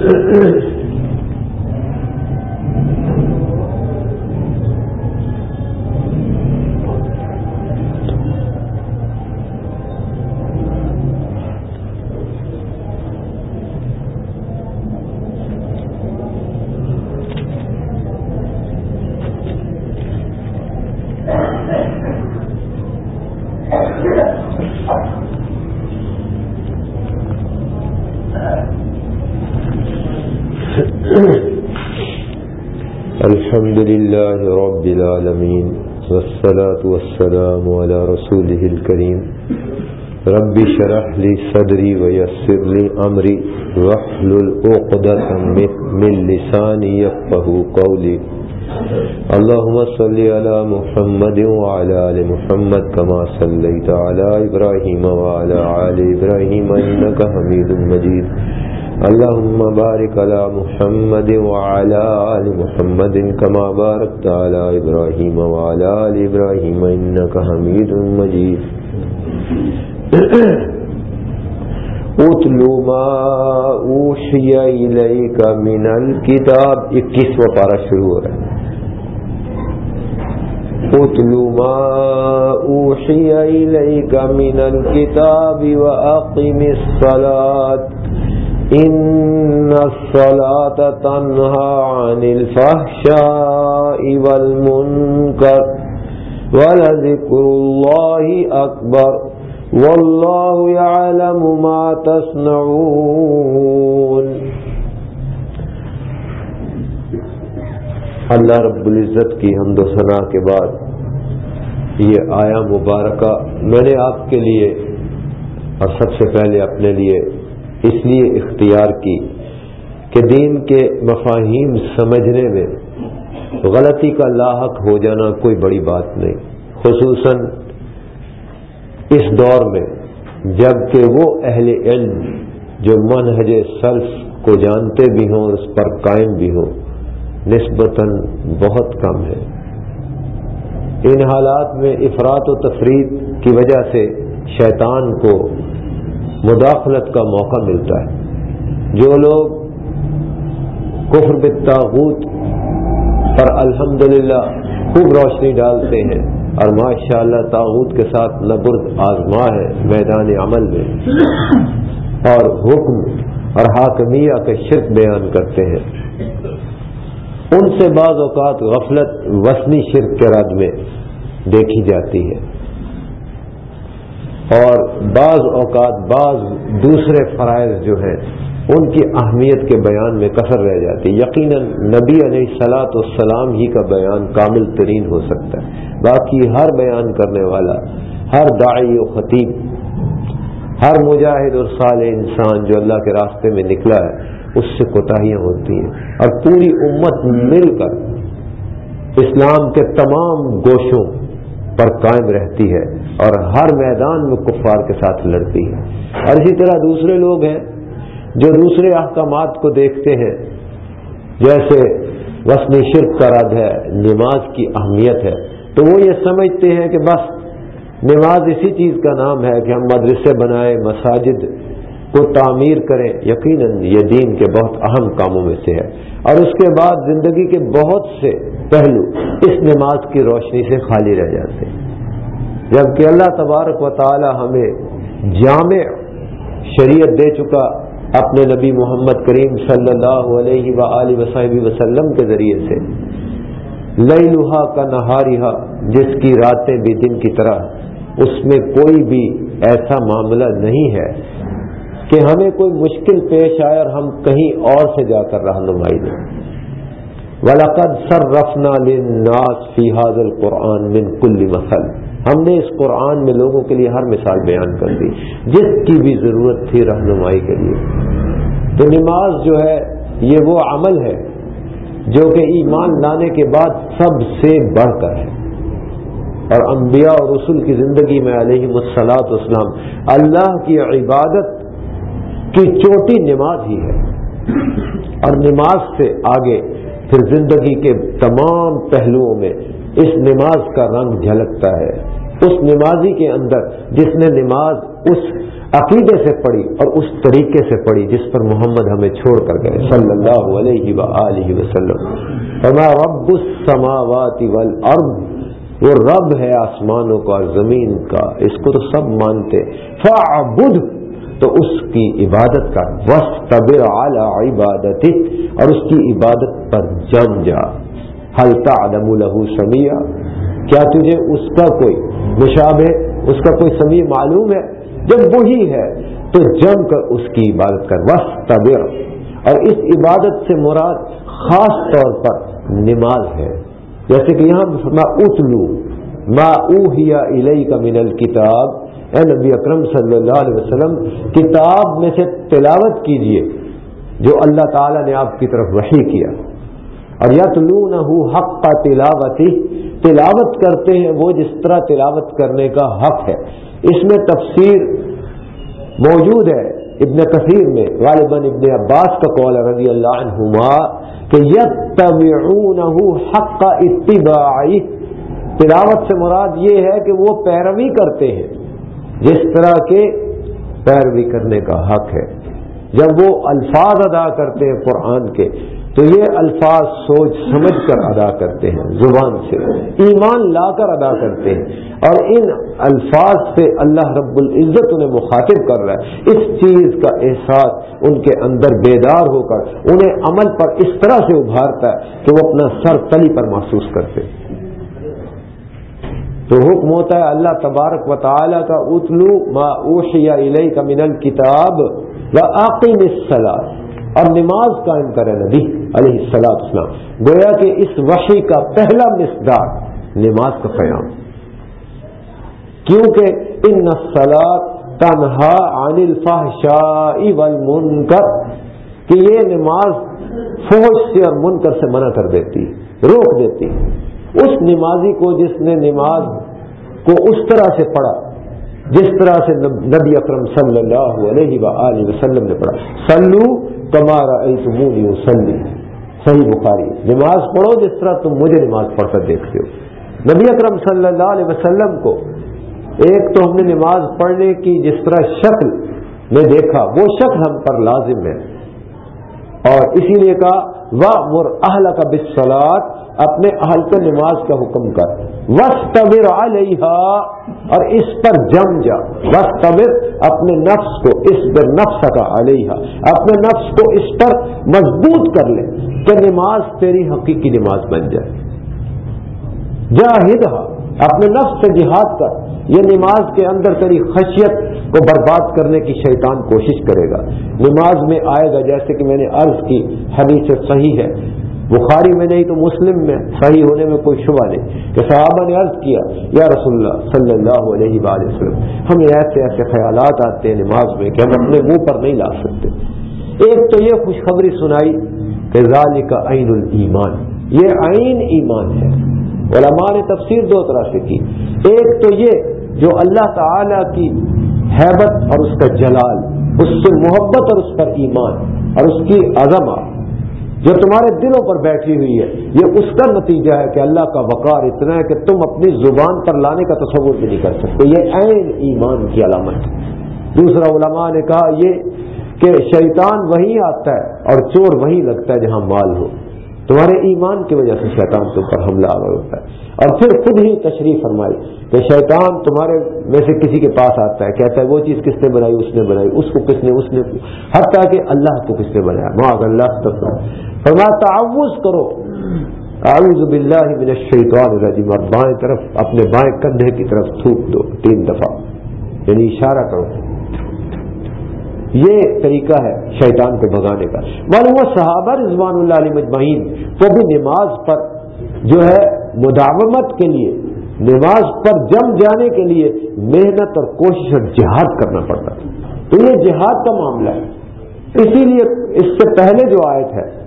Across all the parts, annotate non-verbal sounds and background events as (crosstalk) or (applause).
الحمد (laughs) لله رب العالمين والصلاة والسلام على رسوله الكريم رب شرح لي صدري ويسر لي أمري وحل الأقدة من لساني يفقه قولي اللهم صل على محمد وعلى آل محمد كما صليت على إبراهيم وعلى آل إبراهيم إنك حميد مجيد اللهم بارك على محمد وعلى آل محمد كما باركت على إبراهيم وعلى آل إبراهيم إنك حميد مجيد. اتلو ما اوحی الیک من الكتاب اکیسواں پارا شروع ہو رہا ہے۔ اتلو ما اوحی الیک من الكتاب واقم الصلاة۔ ان الصلاة تنهى عن الفحشاء والمنكر ولذكر الله اکبر واللہ يعلم ما تصنعون. اللہ رب العزت کی حمد و ثنا کے بعد یہ آیا مبارکہ میں نے آپ کے لیے اور سب سے پہلے اپنے لیے اس لیے اختیار کی کہ دین کے مفاہیم سمجھنے میں غلطی کا لاحق ہو جانا کوئی بڑی بات نہیں۔ خصوصاً اس دور میں، جبکہ وہ اہل علم جو منہج سلف کو جانتے بھی ہوں اور اس پر قائم بھی ہوں، نسبتاً بہت کم ہے۔ ان حالات میں افراد و تفریح کی وجہ سے شیطان کو مداخلت کا موقع ملتا ہے۔ جو لوگ کفر بالتاغوت پر الحمدللہ خوب روشنی ڈالتے ہیں اور ماشاء اللہ تاغوت کے ساتھ نبرد آزما ہے میدان عمل میں اور حکم اور حاکمیہ کے شرک بیان کرتے ہیں۔ ان سے بعض اوقات غفلت، وسنی شرک کے رد میں دیکھی جاتی ہے۔ اور بعض اوقات بعض دوسرے فرائض جو ہیں، ان کی اہمیت کے بیان میں کثر رہ جاتی یقیناً نبی علیہ سلاۃ والسلام ہی کا بیان کامل ترین ہو سکتا ہے۔ باقی ہر بیان کرنے والا، ہر داعی و خطیب، ہر مجاہد اور صالح انسان جو اللہ کے راستے میں نکلا ہے، اس سے کوتاہیاں ہوتی ہیں۔ اور پوری امت مل کر اسلام کے تمام گوشوں پر قائم رہتی ہے اور ہر میدان میں کفار کے ساتھ لڑتی ہے۔ اور اسی طرح دوسرے لوگ ہیں جو دوسرے احکامات کو دیکھتے ہیں۔ جیسے وسنی شرک کا رد ہے، نماز کی اہمیت ہے۔ تو وہ یہ سمجھتے ہیں کہ بس نماز اسی چیز کا نام ہے کہ ہم مدرسے بنائیں مساجد کو تعمیر کریں یقیناً یہ دین کے بہت اہم کاموں میں سے ہے۔ اور اس کے بعد زندگی کے بہت سے پہلو اس نماز کی روشنی سے خالی رہ جاتے ہیں۔ جبکہ اللہ تبارک و تعالی ہمیں جامع شریعت دے چکا اپنے نبی محمد کریم صلی اللہ علیہ و وصحب وسلم کے ذریعے سے۔ لئی لوہا کا نہارا جس کی راتیں بھی دن کی طرح، اس میں کوئی بھی ایسا معاملہ نہیں ہے۔ کہ ہمیں کوئی مشکل پیش آئے اور ہم کہیں اور سے جا کر رہنمائی دیں ولاقد سر رفنا لناس فی حاضل قرآن من کل مسل ہم نے اس قرآن میں لوگوں کے لیے ہر مثال بیان کر دی۔ جس کی بھی ضرورت تھی رہنمائی کے لیے۔ تو نماز جو ہے، یہ وہ عمل ہے جو کہ ایمان لانے کے بعد سب سے بڑھ کر ہے۔ اور انبیاء اور رسول کی زندگی میں علیہ مسلاط اسلام اللہ کی عبادت کی چوٹی نماز ہی ہے۔ اور نماز سے آگے پھر زندگی کے تمام پہلوؤں میں اس نماز کا رنگ جھلکتا ہے۔ اس نمازی کے اندر جس نے نماز اس عقیدے سے پڑھی اور اس طریقے سے پڑھی جس پر محمد ہمیں چھوڑ کر گئے۔ صلی اللہ علیہ و وسلم۔ رب السماوات والارض وہ رب ہے آسمانوں کا اور زمین کا۔ اس کو تو سب مانتے۔ فعبد تو اس کی عبادت کا وس طبر اعلی عبادت اور اس کی عبادت پر جم جا۔ حلتا عدم الح سمیہ کیا تجھے اس کا کوئی مشابہ اس کا کوئی سمیع معلوم ہے؟ جب وہی ہے، تو جم کر اس کی عبادت کر۔ وس طبر اور اس عبادت سے مراد خاص طور پر نماز ہے۔ جیسے کہ یہاں اتلو، ما اوہیا الہی کا من الکتاب اے نبی اکرم صلی اللہ علیہ وسلم، کتاب میں سے تلاوت کیجیے، جو اللہ تعالی نے آپ کی طرف وحی کیا۔ اور یتلون حق کا تلاوتی تلاوت کرتے ہیں وہ جس طرح تلاوت کرنے کا حق ہے۔ اس میں تفسیر موجود ہے ابن کثیر میں، غالباً ابن عباس کا قول رضی اللہ عنہما، کہ حق کا اتباعی تلاوت سے مراد یہ ہے کہ وہ پیروی کرتے ہیں۔ جس طرح کے پیروی کرنے کا حق ہے۔ جب وہ الفاظ ادا کرتے ہیں قرآن کے، تو یہ الفاظ سوچ سمجھ کر ادا کرتے ہیں، زبان سے ایمان لا کر ادا کرتے ہیں۔ اور ان الفاظ سے اللہ رب العزت انہیں مخاطب کر رہا ہے۔ اس چیز کا احساس ان کے اندر بیدار ہو کر، انہیں عمل پر اس طرح سے ابھارتا ہے کہ وہ اپنا سر تلی پر محسوس کرتے تو حکم ہوتا ہے اللہ تبارک و تعالی کا، اتلو ما اوشیا علیہ کا من الکتاب و عقیم السلاد اور نماز قائم کرے نبی علیہ السلام اسلام گویا کہ اس وحی کا پہلا مصدار نماز کا قیام۔ کیونکہ ان نسلات تنہا عن الفحشاء والمنکر، کہ یہ نماز فوج سے اور منکر سے منع کر دیتی، روک دیتی۔ اس نمازی کو جس نے نماز کو اس طرح سے پڑھا، جس طرح سے نبی اکرم صلی اللہ علیہ وآلہ وسلم نے پڑھا۔ سلو تمہارا سلی صحیح بخاری۔ نماز پڑھو جس طرح تم مجھے نماز پڑھ کر دیکھتے ہو۔ نبی اکرم صلی اللہ علیہ وسلم کو ایک تو ہم نے نماز پڑھنے کی جس طرح شکل میں دیکھا، وہ شکل ہم پر لازم ہے۔ اور اسی لیے کہا واہ مر اہل کا بسلات اپنے اہل کو نماز کا حکم کر۔ وس علیہ اور اس پر جم جا۔ وس اپنے نفس کو اس پر نفس کا علیہ اپنے نفس کو اس پر مضبوط کر لے کہ نماز تیری حقیقی نماز بن جائے۔ جاہد اپنے نفس سے جہاد کر۔ یہ نماز کے اندر تیری خشیت کو برباد کرنے کی شیطان کوشش کرے گا۔ نماز میں آئے گا، جیسے کہ میں نے عرض کی، حدیث صحیح ہے۔ بخاری میں نہیں تو مسلم میں، صحیح ہونے میں کوئی شبہ نہیں۔ کہ صحابہ نے عرض کیا، یا رسول اللہ صلی اللہ علیہ وآلہ وسلم، ہمیں ایسے ایسے خیالات آتے ہیں نماز میں کہ ہم اپنے منہ پر نہیں لا سکتے۔ ایک تو یہ خوشخبری سنائی کہ ذالک کا عین المان یہ عین ایمان ہے۔ علماء نے تفسیر دو طرح سے کی۔ ایک تو یہ جو اللہ تعالی کی حیبت اور اس کا جلال، اس سے محبت اور اس پر ایمان اور اس کی عظمت جو تمہارے دلوں پر بیٹھی ہوئی ہے، یہ اس کا نتیجہ ہے کہ اللہ کا وقار اتنا ہے کہ تم اپنی زبان پر لانے کا تصور بھی نہیں کر سکتے۔ یہ عین ایمان کی علامت ہے۔ دوسرا علماء نے کہا یہ کہ شیطان وہیں آتا ہے اور چور وہیں لگتا ہے جہاں مال ہو۔ تمہارے ایمان کی وجہ سے شیطان کے اوپر حملہ آ ہوتا ہے۔ اور پھر خود ہی تشریف فرمائی کہ شیطان تمہارے میں سے کسی کے پاس آتا ہے، کہتا ہے وہ چیز کس نے بنائی، اس نے بنائی، اس کو کس نے، اس نے۔ حتیٰ کہ اللہ کو کس نے بنایا۔ معاذ اللہ فرما تعوض کرو۔ اعوذ باللہ من الشیطان الرجیم۔ اور بائیں طرف، اپنے بائیں کندھے کی طرف تھوک دو، تین دفعہ۔ یعنی اشارہ کرو۔ یہ طریقہ ہے شیطان کو بھگانے کا۔ معلوم وہ صحابہ رضوان اللہ علیہ مجمعین وہ بھی نماز پر جو ہے مداومت کے لیے، نماز پر جم جانے کے لیے محنت اور کوشش اور جہاد کرنا پڑتا تھا۔ تو یہ جہاد کا معاملہ ہے۔ اسی لیے اس سے پہلے جو آیت ہے،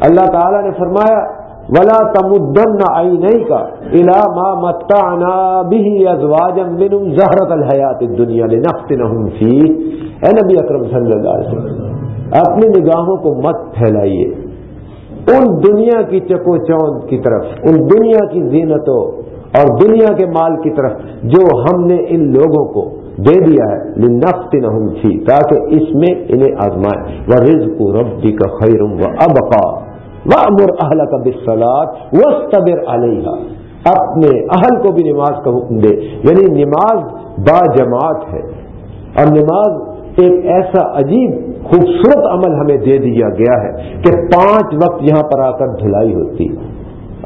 اللہ تعالی نے فرمایا ولا تمدن آئی کا الا ما متعنا به ازواجا منهم زهرة الحیات الدنیا لنفتنهم فيه اے نبی اکرم صلی اللہ علیہ وسلم، اپنی نگاہوں کو مت پھیلائیے۔ ان دنیا کی چکو چوند کی طرف، ان دنیا کی زینتوں اور دنیا کے مال کی طرف جو ہم نے ان لوگوں کو دے دیا ہے نفت تھی تاکہ اس میں انہیں آزمائے وہ رزق ربی کا خیرم و ابقا و امر اہل کا بسلات و علیہ اپنے اہل کو بھی نماز کا حکم دے۔ یعنی نماز با جماعت ہے۔ اور نماز ایک ایسا عجیب خوبصورت عمل ہمیں دے دیا گیا ہے کہ پانچ وقت یہاں پر آ کر دھلائی ہوتی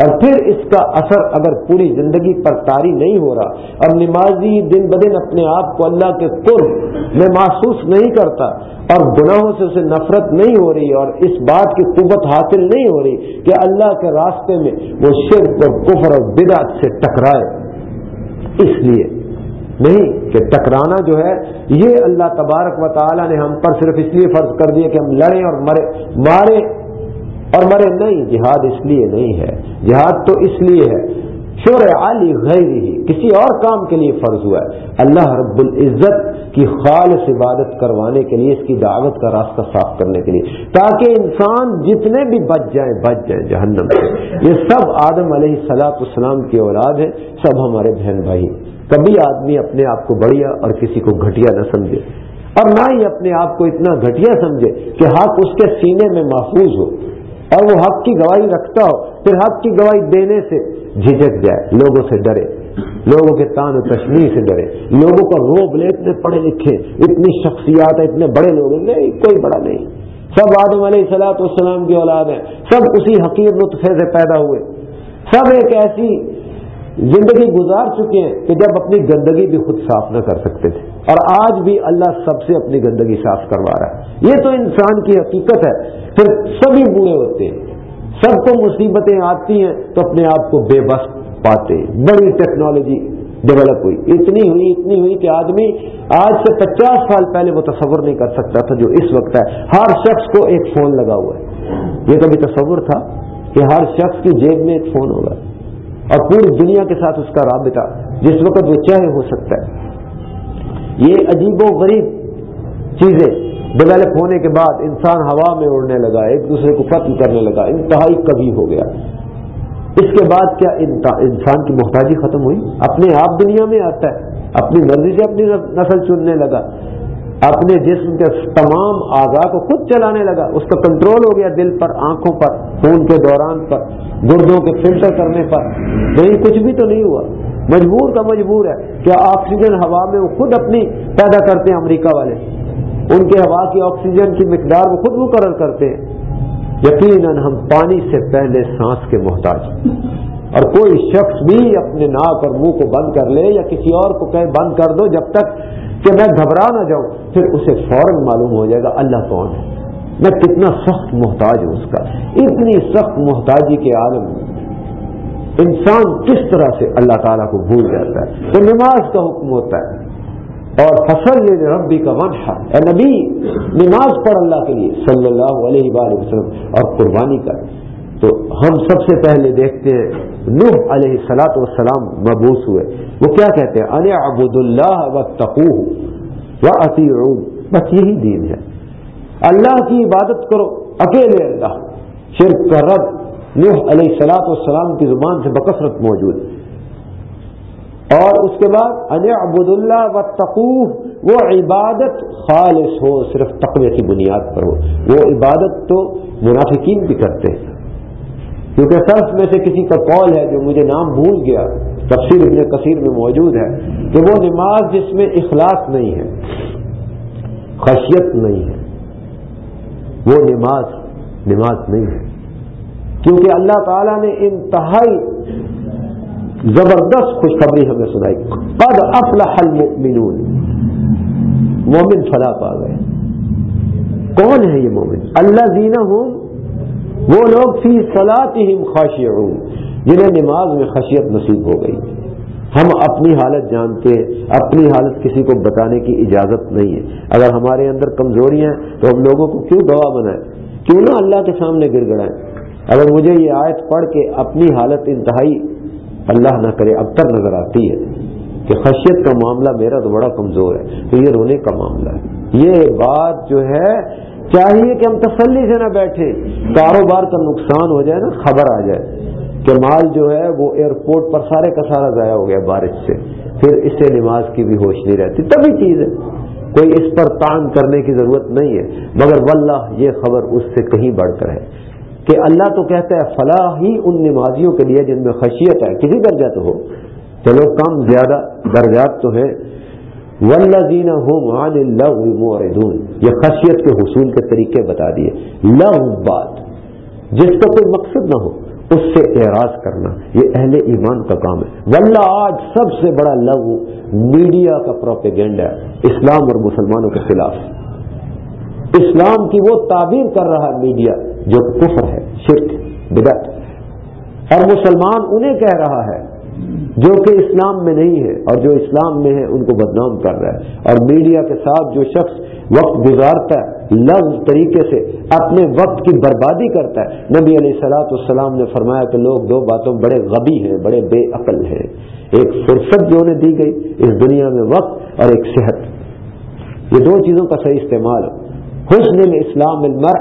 اور پھر اس کا اثر اگر پوری زندگی پر تاری نہیں ہو رہا اور نمازی دن بدن اپنے آپ کو اللہ کے قرب میں محسوس نہیں کرتا اور گناہوں سے اسے نفرت نہیں ہو رہی اور اس بات کی قوت حاصل نہیں ہو رہی کہ اللہ کے راستے میں وہ شرک اور کفر اور بدعت سے ٹکرائے۔ اس لیے نہیں کہ ٹکرانا جو ہے، یہ اللہ تبارک و تعالی نے ہم پر صرف اس لیے فرض کر دیا کہ ہم لڑیں اور مرے، مارے اور مرے نہیں، جہاد اس لیے نہیں ہے۔ جہاد تو اس لیے ہے شور علی غیر ہی کسی اور کام کے لیے فرض ہوا ہے۔ اللہ رب العزت کی خالص عبادت کروانے کے لیے، اس کی دعوت کا راستہ صاف کرنے کے لیے۔ تاکہ انسان جتنے بھی بچ جائیں بچ جائیں جہنم سے۔ یہ سب آدم علیہ سلاۃ السلام کی اولاد ہے سب ہمارے بہن بھائی کبھی آدمی اپنے آپ کو بڑھیا اور کسی کو گھٹیا نہ سمجھے۔ اور نہ ہی اپنے آپ کو اتنا گھٹیا سمجھے کہ حق اس کے سینے میں محفوظ ہو۔ اور وہ حق کی گواہی رکھتا ہو، پھر حق کی گواہی دینے سے جھجک جائے، لوگوں سے ڈرے، لوگوں کے تان و تشمیح سے ڈرے، لوگوں کا روب لے، اتنے پڑھے لکھے، اتنی شخصیات ہے اتنے بڑے لوگ نہیں، کوئی بڑا نہیں۔ سب آدم علیہ سلاۃ والسلام کی اولاد ہیں، سب اسی حقیر نطفے سے پیدا ہوئے۔ سب ایک ایسی زندگی گزار چکے ہیں کہ جب اپنی گندگی بھی خود صاف نہ کر سکتے تھے۔ اور آج بھی اللہ سب سے اپنی گندگی صاف کروا رہا ہے۔ یہ تو انسان کی حقیقت ہے۔ پھر سبھی بوڑھے ہوتے ہیں۔ سب کو مصیبتیں آتی ہیں تو اپنے آپ کو بے بس پاتے بڑی ٹیکنالوجی ڈیولپ ہوئی۔ اتنی ہوئی اتنی ہوئی کہ آدمی آج سے پچاس سال پہلے وہ تصور نہیں کر سکتا تھا جو اس وقت ہے۔ ہر شخص کو ایک فون لگا ہوا ہے۔ یہ کبھی تصور تھا کہ ہر شخص کی جیب میں ایک فون ہوگا۔ اور پوری دنیا کے ساتھ اس کا رابطہ جس وقت وہ چاہے ہو سکتا ہے۔ یہ عجیب و غریب چیزیں ڈیولپ ہونے کے بعد انسان ہوا میں اڑنے لگا، ایک دوسرے کو قتل کرنے لگا، انتہائی کبھی ہو گیا۔ اس کے بعد کیا انسان کی محتاجی ختم ہوئی؟ اپنے آپ دنیا میں آتا ہے، اپنی مرضی سے اپنی نسل چننے لگا۔ اپنے جسم کے تمام آگاہ کو خود چلانے لگا۔ اس کا کنٹرول ہو گیا دل پر، آنکھوں پر، خون کے دوران پر، گردوں کے فلٹر کرنے پر۔ کہیں کچھ بھی تو نہیں ہوا۔ مجبور کا مجبور ہے کہ آکسیجن ہوا میں وہ خود اپنی پیدا کرتے ہیں امریکہ والے۔ ان کے ہوا کی آکسیجن کی مقدار وہ خود مقرر کرتے ہیں۔ یقیناً ہم پانی سے پہلے سانس کے محتاج اور کوئی شخص بھی اپنے ناک اور منہ کو بند کر لے یا کسی اور کو کہیں بند کر دو جب تک کہ میں گھبرا نہ جاؤں، پھر اسے فوراً معلوم ہو جائے گا اللہ کون ہے۔ میں کتنا سخت محتاج ہوں اس کا۔ اتنی سخت محتاجی کے عالم۔ انسان کس طرح سے اللہ تعالیٰ کو بھول جاتا ہے۔ تو نماز کا حکم ہوتا ہے۔ اور فصل ربی کا منشا اے نبی، نماز پڑھ اللہ کے لیے، صلی اللہ علیہ وآلہ وسلم، اور قربانی کا تو ہم سب سے پہلے دیکھتے ہیں، نوح علیہ سلاۃ والسلام مبوس ہوئے۔ وہ کیا کہتے ہیں؟ ان ابود اللہ و تقو و بس یہی دین ہے۔ اللہ کی عبادت کرو، اکیلے اللہ۔ شرک کا رد نوح علیہ سلاط والسلام کی زبان سے بکثرت موجود۔ اور اس کے بعد ان عبد اللہ و تقوف وہ عبادت خالص ہو، صرف تقوی کی بنیاد پر ہو۔ وہ عبادت تو منافقین بھی کرتے ہیں۔ کیونکہ سرف میں سے کسی کا قول ہے جو مجھے نام بھول گیا تفصیل ابن کثیر میں موجود ہے، کہ وہ نماز جس میں اخلاص نہیں ہے، خشیت نہیں ہے، وہ نماز نماز نہیں ہے۔ کیونکہ اللہ تعالیٰ نے انتہائی زبردست خوشخبری ہمیں سنائی۔ قد افلح المؤمنون۔ مومن فلا پا گئے۔ کون ہے یہ مومن اللہ زینہ ہوں وہ لوگ فی صلاتہم خاشعون۔ جنہیں نماز میں خشیت نصیب ہو گئی۔ ہم اپنی حالت جانتے ہیں، اپنی حالت کسی کو بتانے کی اجازت نہیں ہے۔ اگر ہمارے اندر کمزوریاں ہیں تو ہم لوگوں کو کیوں گواہ بنائیں؟ کیوں نہ اللہ کے سامنے گر گڑائیں؟ اگر مجھے یہ آیت پڑھ کے اپنی حالت انتہائی اللہ نہ کرے ابتر نظر آتی ہے کہ خشیت کا معاملہ میرا تو بڑا کمزور ہے، تو یہ رونے کا معاملہ ہے۔ یہ بات جو ہے، چاہیے کہ ہم تسلی سے نہ بیٹھے، کاروبار کا نقصان ہو جائے نا، خبر آ جائے کہ مال جو ہے وہ ایئرپورٹ پر سارے کا سارا ضائع ہو گیا بارش سے۔ پھر اس سے نماز کی بھی ہوش نہیں رہتی۔ تبھی چیز ہے۔ کوئی اس پر تان کرنے کی ضرورت نہیں ہے۔ مگر واللہ، یہ خبر اس سے کہیں بڑھ کر ہے۔ کہ اللہ تو کہتا ہے فلاح ہی ان نمازیوں کے لیے جن میں خشیت ہے، کسی درجہ تو ہو۔ چلو، کم زیادہ درجات تو ہے ولزین یہ خشیت کے حصول کے طریقے بتا دیے۔ لو بات جس کا کوئی مقصد نہ ہو، اس سے اعراض کرنا۔ یہ اہل ایمان کا کام ہے۔ واللہ آج سب سے بڑا لغو میڈیا کا پروپیگنڈا ہے۔ اسلام اور مسلمانوں کے خلاف۔ اسلام کی وہ تعبیر کر رہا ہے میڈیا جو کفر ہے، شرک بدت اور مسلمان انہیں کہہ رہا ہے جو کہ اسلام میں نہیں ہے اور جو اسلام میں ہے ان کو بدنام کر رہا ہے۔ اور میڈیا کے ساتھ جو شخص وقت گزارتا ہے، لفظ طریقے سے اپنے وقت کی بربادی کرتا ہے۔ نبی علیہ سلاۃ السلام نے فرمایا کہ لوگ دو باتوں بڑے غبی ہیں، بڑے بے عقل ہیں۔ ایک فرصت جو انہیں دی گئی اس دنیا میں وقت اور ایک صحت۔ یہ دو چیزوں کا صحیح استعمال حسن اسلام المر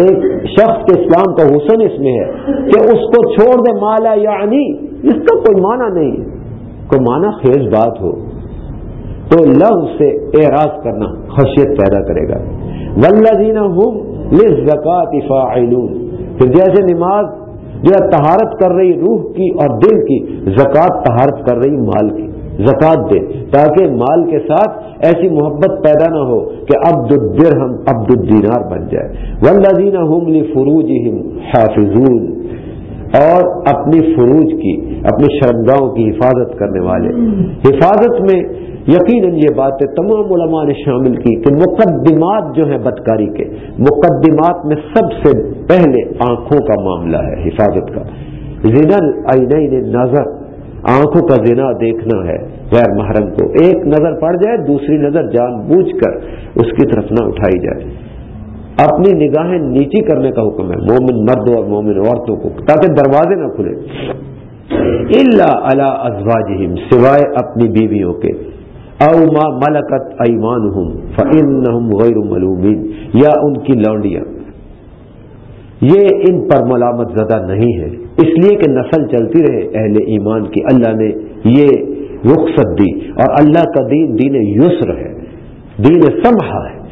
ایک شخص کے اسلام کا حسن اس میں ہے کہ اس کو چھوڑ دے، مالا یعنی اس کا کوئی معنی نہیں کوئی معنی خیز بات ہو تو لفظ سے اعراض کرنا خشیت پیدا کرے گا۔ ولدین زکات پھر جیسے نماز جو ہے تہارت کر رہی روح کی اور دل کی، زکوٰۃ تہارت کر رہی مال کی۔ زکات دے تاکہ مال کے ساتھ ایسی محبت پیدا نہ ہو کہ عبد الدرہم عبد الدینار بن جائے۔ ولدین فروج حافظون۔ اور اپنی فروج کی، اپنی شرمگاہوں کی حفاظت کرنے والے۔ حفاظت میں یقیناً یہ باتیں تمام علماء نے شامل کی کہ مقدمات جو ہیں بدکاری کے، مقدمات میں سب سے پہلے آنکھوں کا معاملہ ہے، حفاظت کا۔ زنل عینین نظر آنکھوں کا زنا دیکھنا ہے۔ غیر محرم کو ایک نظر پڑ جائے، دوسری نظر جان بوجھ کر اس کی طرف نہ اٹھائی جائے۔ اپنی نگاہیں نیچی کرنے کا حکم ہے۔ مومن مردوں اور مومن عورتوں کو، تاکہ دروازے نہ کھلے۔ اللہ اللہ ازواج سوائے اپنی بیویوں کے۔ او ما ملکت ایمان ہوں غیر ملومین۔ یا ان کی لونڈیاں۔ یہ ان پر ملامت زدہ نہیں ہے۔ اس لیے کہ نسل چلتی رہے، اہل ایمان کی۔ اللہ نے یہ رخصت دی اور اللہ کا دین دین یسر ہے، دین سمحا ہے۔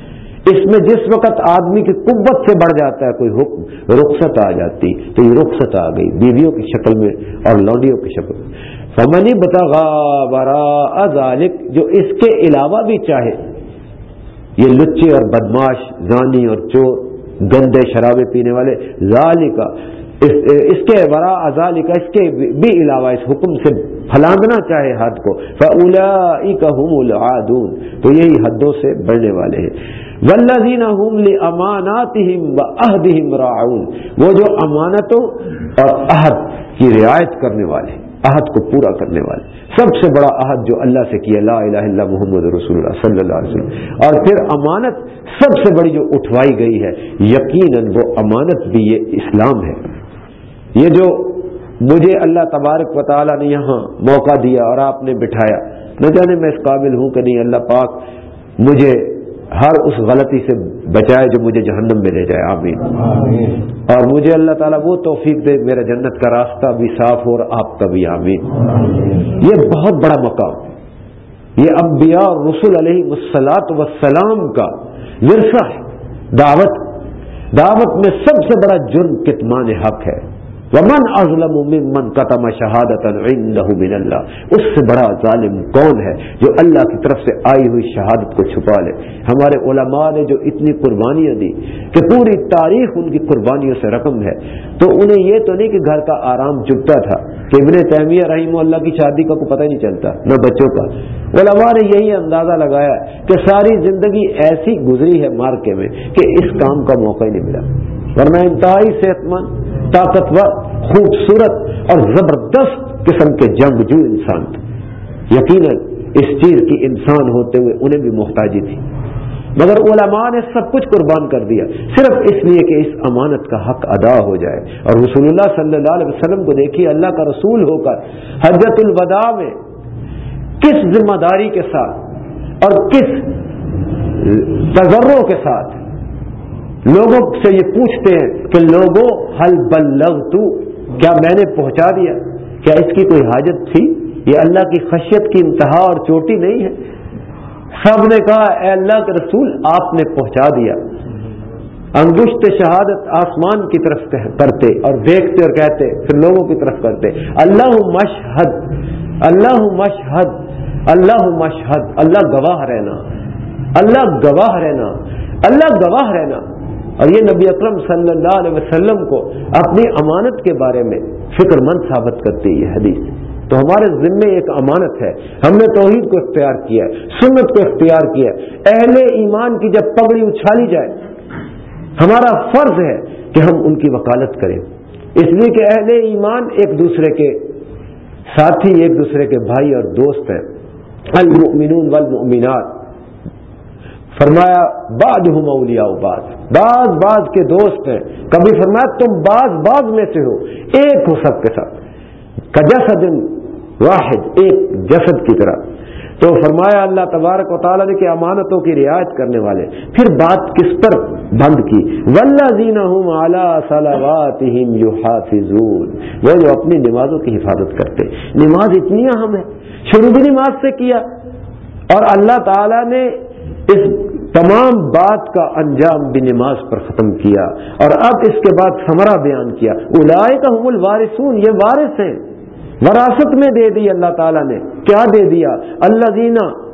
اس میں جس وقت آدمی کی قوت سے بڑھ جاتا ہے، کوئی حکم، رخصت آ جاتی۔ تو یہ رخصت آ گئی، بیویوں کی شکل میں اور لوڈیوں کی شکل میں۔ فمنی بتا برا جو اس کے علاوہ بھی چاہے۔ یہ لچے اور بدماش، زانی اور چور، گندے شرابے پینے والے۔ ذالکا اس, کے برا ازالی کا اس کے بھی علاوہ اس حکم سے پھلاندنا چاہے حد کو۔ فلا العادون۔ تو یہی حدوں سے بڑھنے والے ہیں۔ ولزین امانات راعون۔ وہ جو امانتوں اور عہد کی رعایت کرنے والے عہد کو پورا کرنے والے سب سے بڑا عہد جو اللہ سے کیا لا الہ الا محمد رسول اللہ صلی اللہ علیہ وسلم۔ اور پھر امانت سب سے بڑی جو اٹھوائی گئی ہے یقیناً وہ امانت بھی یہ اسلام ہے۔ یہ جو مجھے اللہ تبارک و تعالیٰ نے یہاں موقع دیا اور آپ نے بٹھایا نہ جانے میں اس قابل ہوں کہ نہیں اللہ پاک مجھے ہر اس غلطی سے بچائے جو مجھے جہنم میں لے جائے آمین۔ اور مجھے اللہ تعالیٰ وہ توفیق دے میرا جنت کا راستہ بھی صاف ہو اور آپ کا بھی آمین۔ یہ بہت بڑا مقام یہ انبیاء اور رسول علیہ مسلاط وسلام کا ورثہ ہے دعوت۔ دعوت میں سب سے بڑا جرم کتمان حق ہے۔ ومن ازلم ممن قتم شہادت من اللہ۔ اس سے بڑا ظالم کون ہے جو اللہ کی طرف سے آئی ہوئی شہادت کو چھپا لے؟ ہمارے علماء نے جو اتنی قربانیاں دی کہ پوری تاریخ ان کی قربانیوں سے رقم ہے۔ تو انہیں یہ تو نہیں کہ گھر کا آرام چپتا تھا کہ ابن تیمیہ رحیم اللہ کی شادی کا کوئی پتہ نہیں چلتا، نہ بچوں کا۔ علماء نے یہی اندازہ لگایا کہ ساری زندگی ایسی گزری ہے مارکے میں کہ اس کام کا موقع ہی نہیں ملا۔ ورنہ انتہائی صحت مند طاقتور، خوبصورت اور زبردست قسم کے جنگجو انسان تھے۔ یقیناً اس چیز کی انسان ہوتے ہوئے انہیں بھی محتاجی تھی۔ مگر علماء نے سب کچھ قربان کر دیا۔ صرف اس لیے کہ اس امانت کا حق ادا ہو جائے۔ اور رسول اللہ صلی اللہ علیہ وسلم کو دیکھیے، اللہ کا رسول ہو کر حجت الوداع میں کس ذمہ داری کے ساتھ اور کس تجروں کے ساتھ لوگوں سے یہ پوچھتے ہیں کہ لوگوں حل بلغ تو کیا میں نے پہنچا دیا؟ کیا اس کی کوئی حاجت تھی؟ یہ اللہ کی خشیت کی انتہا اور چوٹی نہیں ہے۔ سب نے کہا، اے اللہ کے رسول، آپ نے پہنچا دیا۔ انگشت شہادت آسمان کی طرف کرتے اور دیکھتے اور کہتے، پھر لوگوں کی طرف کرتے۔ اللہ مشہد اللہ مشہد اللہ مشہد اللہ گواہ رہنا۔ اللہ گواہ رہنا۔ اللہ گواہ رہنا۔ اور یہ نبی اکرم صلی اللہ علیہ وسلم کو اپنی امانت کے بارے میں فکر مند ثابت کرتی ہے حدیث۔ تو ہمارے ذمے ایک امانت ہے۔ ہم نے توحید کو اختیار کیا ہے، سنت کو اختیار کیا ہے۔ اہل ایمان کی جب پگڑی اچھالی جائے، ہمارا فرض ہے کہ ہم ان کی وکالت کریں۔ اس لیے کہ اہل ایمان ایک دوسرے کے ساتھی، ایک دوسرے کے بھائی اور دوست ہیں۔ المؤمنون والمؤمنات۔ فرمایا بعد ہوں مولیا بعض۔ بعض بعض کے دوست ہیں۔ کبھی فرمایا، تم بعض بعض میں سے ہو، ایک ہو سب کے ساتھ۔ کجسد واحد، ایک جسد کی طرح۔ تو فرمایا، اللہ تبارک و تعالیٰ نے کہ امانتوں کی رعایت کرنے والے، پھر بات کس پر بند کی؟ ولہ وہ جو اپنی نمازوں کی حفاظت کرتے نماز اتنی اہم ہے۔ شروع بھی نماز سے کیا۔ اور اللہ تعالیٰ نے اس تمام بات کا انجام بھی نماز پر ختم کیا اور اب اس کے بعد سمرا بیان کیا۔ الائے کا حمل وارثون یہ وارث ہیں۔ وراثت میں دے دی اللہ تعالیٰ نے۔ کیا دے دیا؟ اللہ دینا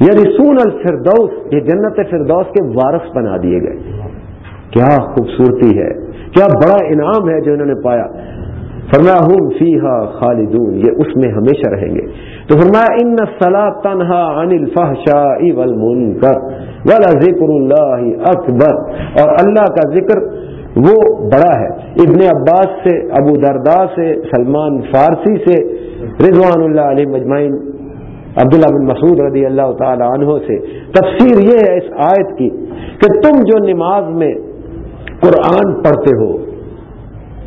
یہ رسون الفردوس، یہ جنت فردوس کے وارث بنا دیے گئے۔ کیا خوبصورتی ہے، کیا بڑا انعام ہے جو انہوں نے پایا۔ فرمایا ہوں فیحا خالدون، یہ اس میں ہمیشہ رہیں گے۔ تو فرمایا، ان سلا تنہا عن الفحشاء والمنکر ولا ذکر اللہ اکبر اور اللہ کا ذکر وہ بڑا ہے۔ ابن عباس سے، ابو دردا سے، سلمان فارسی سے، رضوان اللہ علیہ مجمعین، عبداللہ بن مسعود رضی اللہ تعالی عنہ سے۔ تفسیر یہ ہے اس آیت کی کہ تم جو نماز میں قرآن پڑھتے ہو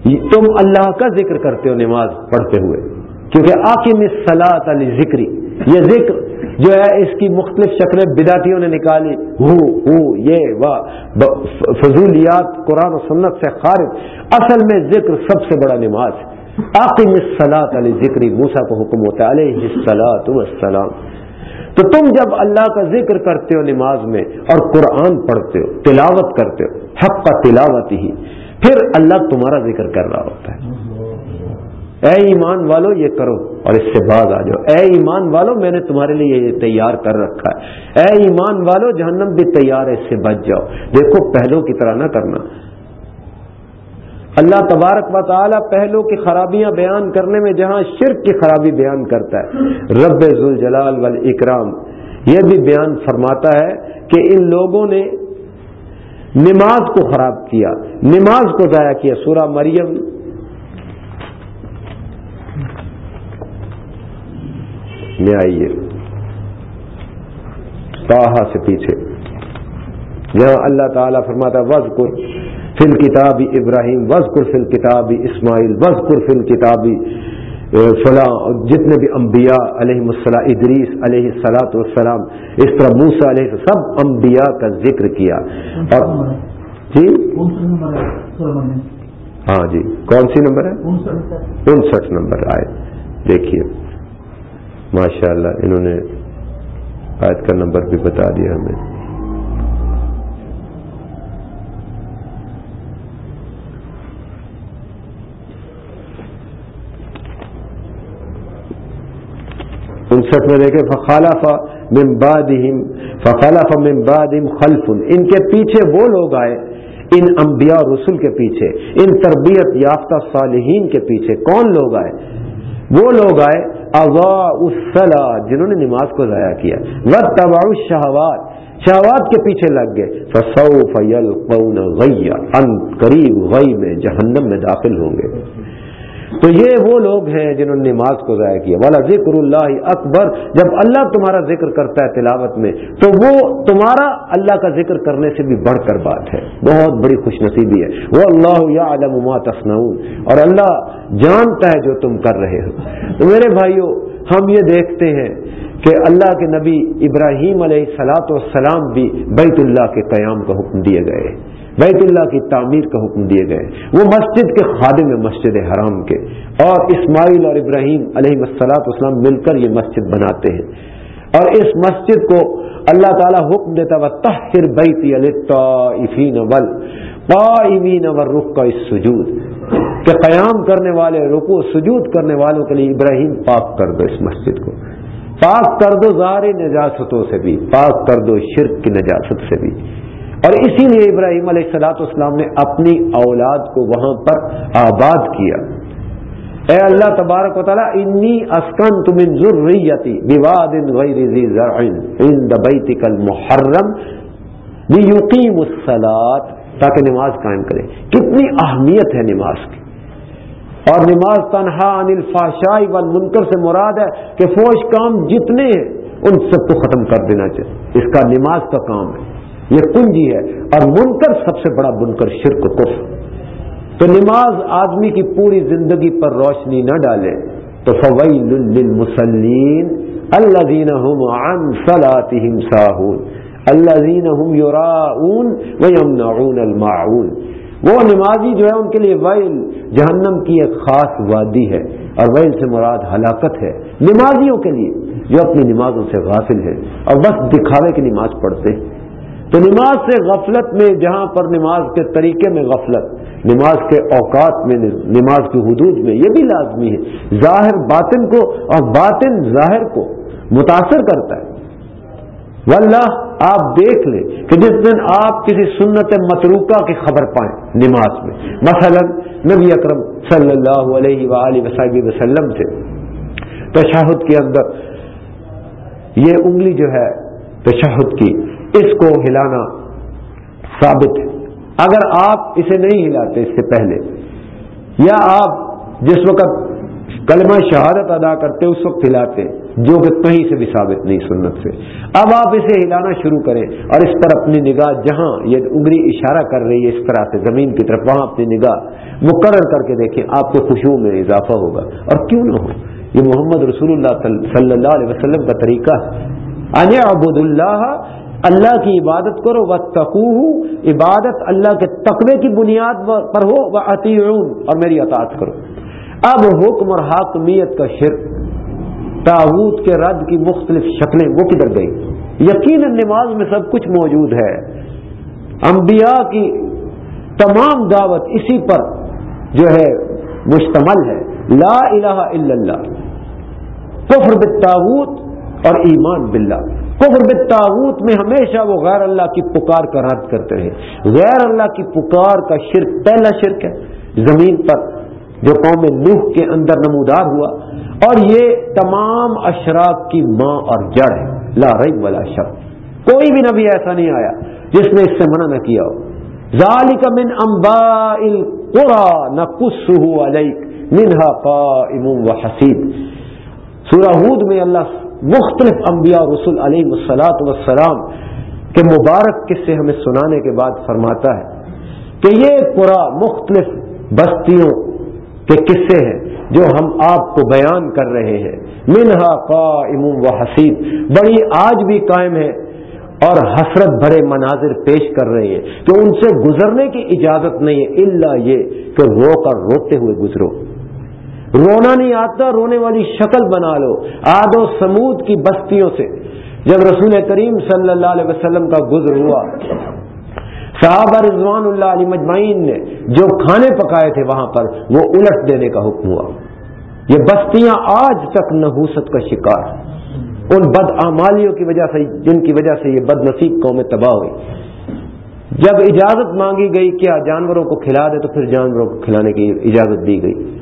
تم اللہ کا ذکر کرتے ہو نماز پڑھتے ہوئے۔ کیونکہ آکم سلاط علی ذکری یہ ذکر جو ہے اس کی مختلف شکلیں بداتیوں نے نکالی۔ ہو ہو، یہ فضولیات قرآن و سنت سے خارج۔ اصل میں ذکر سب سے بڑا نماز۔ عقیم سلاط علی ذکری موسا کو حکم ہوتا ہے، علیہ السلام تو تم جب اللہ کا ذکر کرتے ہو نماز میں اور قرآن پڑھتے ہو، تلاوت کرتے ہو، حق کا تلاوت ہی۔ پھر اللہ تمہارا ذکر کر رہا ہوتا ہے۔ اے ایمان والو، یہ کرو اور اس سے باز آ جاؤ۔ اے ایمان والو، میں نے تمہارے لیے یہ تیار کر رکھا ہے۔ اے ایمان والو، جہنم بھی تیار ہے، اس سے بچ جاؤ۔ دیکھو، پہلو کی طرح نہ کرنا۔ اللہ تبارک و تعالی پہلو کی خرابیاں بیان کرنے میں، جہاں شرک کی خرابی بیان کرتا ہے۔ رب ذوالجلال والاکرام، یہ بھی بیان فرماتا ہے کہ ان لوگوں نے نماز کو خراب کیا، نماز کو ضائع کیا، سورہ مریم۔ میں آئیے۔ تاہا سے پیچھے۔ جہاں اللہ تعالیٰ فرماتا وز قر فل کتابی ابراہیم وز قر فل کتابی اسماعیل وز قر فل کتابی فلاں جتنے بھی انبیاء علیہ السلام ادریس علیہ السلاۃ والسلام اس طرح موسا علیہ سب انبیاء کا ذکر کیا۔ اور جی؟ ہاں جی کون سی نمبر ہے؟ انسٹھ نمبر آئے دیکھیے۔ ماشاء اللہ انہوں نے آیت کا نمبر بھی بتا دیا ہمیں۔ انسٹھ میں دیکھیں فخالف ممبادم فخالف ممبادم خلف۔ ان کے پیچھے وہ لوگ آئے، ان انبیاء رسول کے پیچھے، ان تربیت یافتہ صالحین کے پیچھے۔ کون لوگ آئے؟ وہ لوگ آئے اضاء جنہوں نے نماز کو ضائع کیا۔ وہ تبا شہوات شہوات کے پیچھے لگ گئے۔ فسو فیل قون ان قریب غی میں جہنم میں داخل ہوں گے۔ تو یہ وہ لوگ ہیں جنہوں نے نماز کو ضائع کیا۔ والا ذکر اللہ اکبر، جب اللہ تمہارا ذکر کرتا ہے تلاوت میں، تو وہ تمہارا اللہ کا ذکر کرنے سے بھی بڑھ کر بات ہے۔ بہت بڑی خوش نصیبی ہے۔ وہ اللہ یا علم ما تصنعون۔ اور اللہ جانتا ہے جو تم کر رہے ہو۔ تو میرے بھائیوں ہم یہ دیکھتے ہیں کہ اللہ کے نبی ابراہیم علیہ سلاۃ والسلام بھی بیت اللہ کے قیام کا حکم دیے گئے، بیت اللہ کی تعمیر کا حکم دیے گئے۔ وہ مسجد کے خادم مسجد حرام کے۔ اور اسماعیل اور ابراہیم علیہ مسلاط اسلام مل کر یہ مسجد بناتے ہیں۔ اور اس مسجد کو اللہ تعالیٰ حکم دیتا وہ تحر بیتی الفین ول قائمین رخ کا اس سجود کہ قیام کرنے والے رکو سجود کرنے والوں کے لیے ابراہیم پاک کر دو اس مسجد کو۔ پاک کر دو ظاہر نجاستوں سے بھی، پاک کر دو شرک کی نجاست سے بھی۔ اور اسی لیے ابراہیم علیہ السلاۃ اسلام نے اپنی اولاد کو وہاں پر آباد کیا۔ اے اللہ تبارک و تعالیٰ، انی اسکن تم ضروریتی وواد کل محرم یقین السلاط تاکہ نماز قائم کرے۔ کتنی اہمیت ہے نماز کی۔ اور نماز تنہا انل فاشائی وال منکر سے مراد ہے کہ فوج کام جتنے ہیں، ان سب کو ختم کر دینا چاہیے۔ اس کا نماز کا کام ہے۔ یہ کنجی ہے۔ اور منکر سب سے بڑا بنکر شرک کف تو نماز آدمی کی پوری زندگی پر روشنی نہ ڈالے تو فویل للمسلین الذین هم عن صلاتهم ساہون۔ الذین هم یراؤون ویمنعون الماعون۔ وہ نمازی جو ہے ان کے لیے ویل، جہنم کی ایک خاص وادی ہے اور ویل سے مراد ہلاکت ہے۔ نمازیوں کے لیے جو اپنی نمازوں سے غافل ہے اور بس دکھاوے کی نماز پڑھتے ہیں۔ تو نماز سے غفلت میں، جہاں پر نماز کے طریقے میں غفلت، نماز کے اوقات میں، نماز کی حدود میں، یہ بھی لازمی ہے۔ ظاہر باطن کو اور باطن ظاہر کو متاثر کرتا ہے۔ واللہ آپ دیکھ لیں کہ جس دن آپ کسی سنت متروکہ کی خبر پائیں نماز میں۔ مثلا نبی اکرم صلی اللہ علیہ وآلہ وسلم وسلم سے تشہد کے اندر یہ انگلی جو ہے تشہد کی، اس کو ہلانا ثابت ہے۔ اگر آپ اسے نہیں ہلاتے اس سے پہلے، یا آپ جس وقت کلمہ شہادت ادا کرتے، اس وقت ہلاتے جو کہ کہیں سے بھی ثابت نہیں سنت سے۔ اب آپ اسے ہلانا شروع کریں اور اس پر اپنی نگاہ جہاں یہ انگری اشارہ کر رہی ہے اس طرح سے زمین کی طرف وہاں اپنی نگاہ مقرر کر کے دیکھیں، آپ کے خوشبو میں اضافہ ہوگا۔ اور کیوں نہ ہو، یہ محمد رسول اللہ صلی اللہ علیہ وسلم کا طریقہ ہے۔ ابود اللہ اللہ کی عبادت کرو وہ تقو عبادت اللہ کے تقوی کی بنیاد پر ہو وہ اور میری اطاعت کرو۔ اب حکم اور حاکمیت کا شرک۔ تاوت کے رد کی مختلف شکلیں وہ کدھر گئی یقین نماز میں سب کچھ موجود ہے۔ انبیاء کی تمام دعوت اسی پر جو ہے مشتمل ہے۔ لا الہ الا اللہ۔ کفر بالتاغوت اور ایمان باللہ۔ کفر بالتاغوت میں ہمیشہ وہ غیر اللہ کی پکار کا رد کرتے رہے۔ غیر اللہ کی پکار کا شرک پہلا شرک ہے۔ زمین پر جو قوم نوح کے اندر نمودار ہوا اور یہ تمام اشراق کی ماں اور جڑ ہے، لا رئی والا شب کوئی بھی نبی ایسا نہیں آیا جس نے اس سے منع نہ کیا ہو۔ ذالک من امبا القرا نہ کس منہا قائم و سورہ ہود میں اللہ مختلف انبیاء رسول علیہ وسلاۃ وسلام کے مبارک قصے ہمیں سنانے کے بعد فرماتا ہے کہ یہ پورا مختلف بستیوں کے قصے ہیں۔ جو ہم آپ کو بیان کر رہے ہیں۔ منہا قائم و حسیب بڑی آج بھی قائم ہے اور حسرت بھرے مناظر پیش کر رہے ہیں۔ کہ ان سے گزرنے کی اجازت نہیں ہے۔ اللہ یہ کہ رو کر روتے ہوئے گزرو۔ رونا نہیں آتا، رونے والی شکل بنا لو۔ آد و سمود کی بستیوں سے۔ جب رسول کریم صلی اللہ علیہ وسلم کا گزر ہوا صحابہ رضوان اللہ علی مجمعین نے جو کھانے پکائے تھے وہاں پر، وہ الٹ دینے کا حکم ہوا۔ یہ بستیاں آج تک نحوست کا شکار۔ ان بد آمالیوں کی وجہ سے، جن کی وجہ سے یہ بد نصیب قومیں تباہ ہوئی جب اجازت مانگی گئی کیا جانوروں کو کھلا دے، تو پھر جانوروں کو کھلانے کی اجازت دی گئی۔